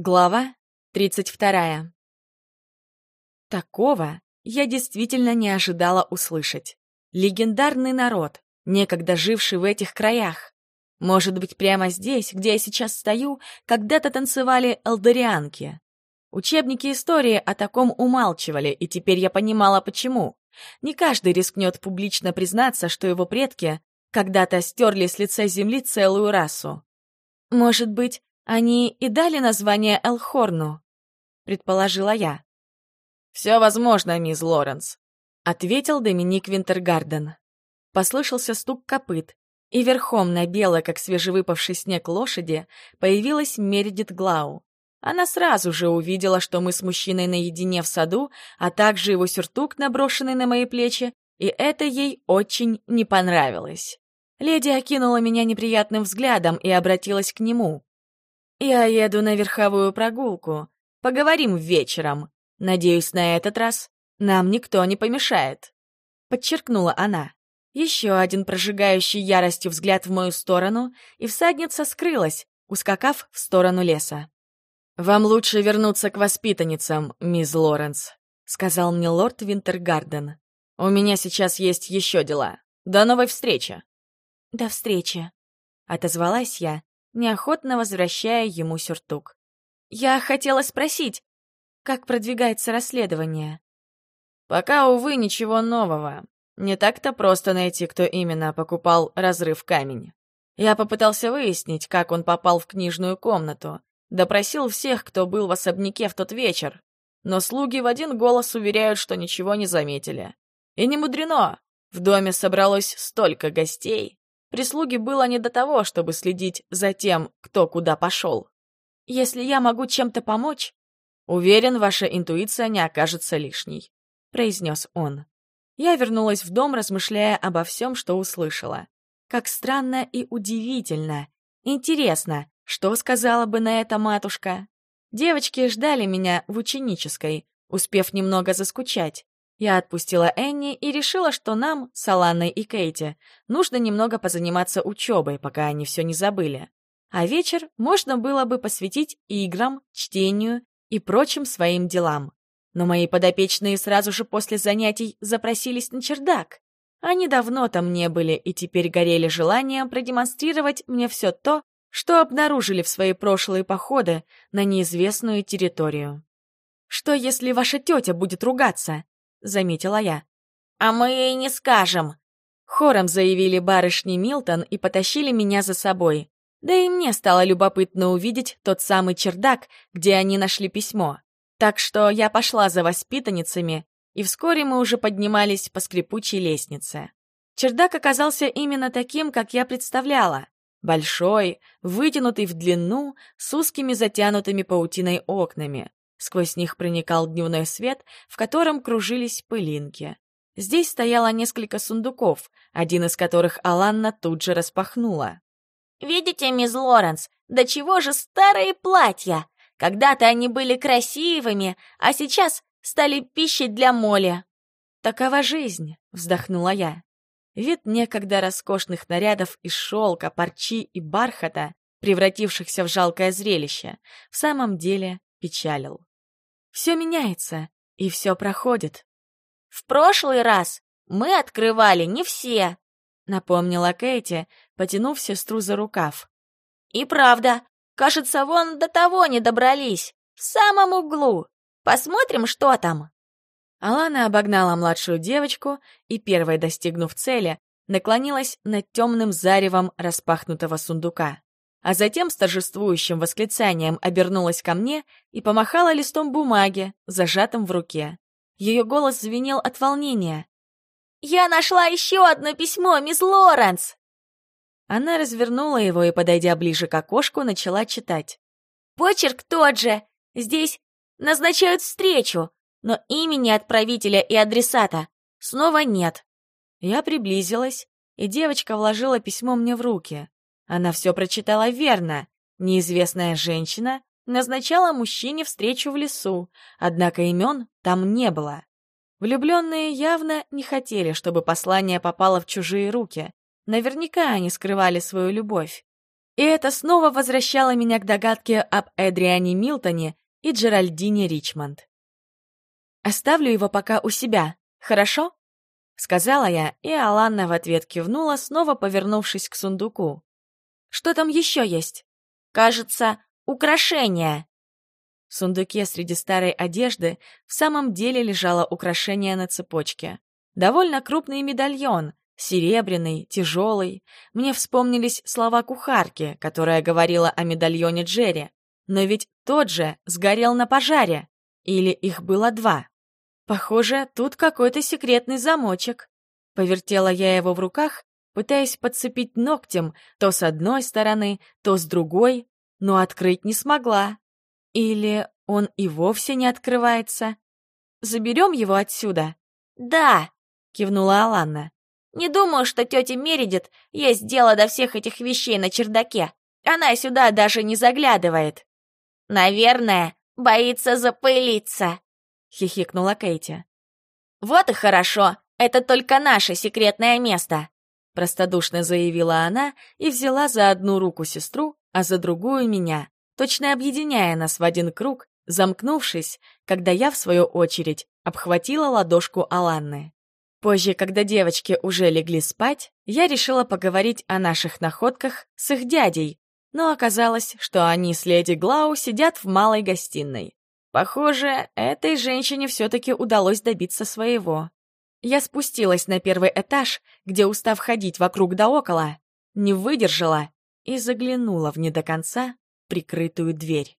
Глава 32. Такого я действительно не ожидала услышать. Легендарный народ, некогда живший в этих краях. Может быть, прямо здесь, где я сейчас стою, когда-то танцевали элдорианки. Учебники истории о таком умалчивали, и теперь я понимала, почему. Не каждый рискнет публично признаться, что его предки когда-то стерли с лица земли целую расу. Может быть, они и дали название Элхорну, предположила я. Все возможно, мисс Лоренс, ответил Доминик Винтергарден. Послышался стук копыт, и верхом на белой, как свежевыпавший снег лошади, появилась Мередит Глау. Она сразу же увидела, что мы с мужчиной наедине в саду, а также его сюртук, наброшенный на мои плечи, и это ей очень не понравилось. Леди окинула меня неприятным взглядом и обратилась к нему. «Я еду на верховую прогулку. Поговорим вечером. Надеюсь, на этот раз нам никто не помешает», — подчеркнула она. Еще один прожигающий яростью взгляд в мою сторону, и всадница скрылась, ускакав в сторону леса. «Вам лучше вернуться к воспитанницам, мисс Лоренс», — сказал мне лорд Винтергарден. «У меня сейчас есть еще дела. До новой встречи». «До встречи», — отозвалась я, неохотно возвращая ему сюртук. «Я хотела спросить, как продвигается расследование?» «Пока, увы, ничего нового. Не так-то просто найти, кто именно покупал разрыв камень. Я попытался выяснить, как он попал в книжную комнату, допросил всех, кто был в особняке в тот вечер, но слуги в один голос уверяют, что ничего не заметили. И не мудрено, в доме собралось столько гостей. Прислуги было не до того, чтобы следить за тем, кто куда пошел. Если я могу чем-то помочь, уверен, ваша интуиция не окажется лишней», — произнес он. Я вернулась в дом, размышляя обо всем, что услышала. Как странно и удивительно. Интересно, что сказала бы на это матушка? Девочки ждали меня в ученической, успев немного заскучать. Я отпустила Энни и решила, что нам, с Аланной и Кейти, нужно немного позаниматься учебой, пока они все не забыли. А вечер можно было бы посвятить играм, чтению и прочим своим делам. Но мои подопечные сразу же после занятий запросились на чердак. Они давно там не были и теперь горели желанием продемонстрировать мне все то, что обнаружили в свои прошлые походы на неизвестную территорию. «Что, если ваша тетя будет ругаться?» — заметила я. «А мы ей не скажем!» Хором заявили барышни Милтон и потащили меня за собой. Да и мне стало любопытно увидеть тот самый чердак, где они нашли письмо. Так что я пошла за воспитанницами, и вскоре мы уже поднимались по скрипучей лестнице. Чердак оказался именно таким, как я представляла. Большой, вытянутый в длину, с узкими затянутыми паутиной окнами. Сквозь них проникал дневной свет, в котором кружились пылинки. Здесь стояло несколько сундуков, один из которых Аланна тут же распахнула. «Видите, мисс Лоренс, до чего же старые платья? Когда-то они были красивыми, а сейчас стали пищей для моли». «Такова жизнь», — вздохнула я. Вид некогда роскошных нарядов из шелка, парчи и бархата, превратившихся в жалкое зрелище, в самом деле печалил. Все меняется, и все проходит. «В прошлый раз мы открывали не все», — напомнила Кэти, потянув сестру за рукав. «И правда, кажется, вон до того не добрались, в самом углу. Посмотрим, что там». Алана обогнала младшую девочку и, первой достигнув цели, наклонилась над темным заревом распахнутого сундука а затем с торжествующим восклицанием обернулась ко мне и помахала листом бумаги, зажатым в руке. Ее голос звенел от волнения. «Я нашла еще одно письмо, мисс Лоренс!» Она развернула его и, подойдя ближе к окошку, начала читать. «Почерк тот же. Здесь назначают встречу, но имени отправителя и адресата снова нет». Я приблизилась, и девочка вложила письмо мне в руки. Она все прочитала верно. Неизвестная женщина назначала мужчине встречу в лесу, однако имен там не было. Влюбленные явно не хотели, чтобы послание попало в чужие руки. Наверняка они скрывали свою любовь. И это снова возвращало меня к догадке об Эдриане Милтоне и Джеральдине Ричмонд. «Оставлю его пока у себя, хорошо?» — сказала я, и Аланна в ответ кивнула, снова повернувшись к сундуку. «Что там еще есть?» «Кажется, украшение». В сундуке среди старой одежды в самом деле лежало украшение на цепочке. Довольно крупный медальон, серебряный, тяжелый. Мне вспомнились слова кухарки, которая говорила о медальоне Джерри. Но ведь тот же сгорел на пожаре. Или их было два. Похоже, тут какой-то секретный замочек. Повертела я его в руках, пытаясь подцепить ногтем то с одной стороны, то с другой, но открыть не смогла. Или он и вовсе не открывается? Заберем его отсюда? Да, кивнула Аланна. Не думаю, что тетя Мередит есть дело до всех этих вещей на чердаке. Она сюда даже не заглядывает. Наверное, боится запылиться, хихикнула Кейти. Вот и хорошо, это только наше секретное место, простодушно заявила она и взяла за одну руку сестру, а за другую меня точно объединяя нас в один круг, замкнувшись, когда я, в свою очередь, обхватила ладошку Аланны. Позже, когда девочки уже легли спать, я решила поговорить о наших находках с их дядей, но оказалось, что они с леди Глау сидят в малой гостиной. Похоже, этой женщине все-таки удалось добиться своего. Я спустилась на первый этаж, где, устав ходить вокруг да около, не выдержала и заглянула в не до конца прикрытую дверь.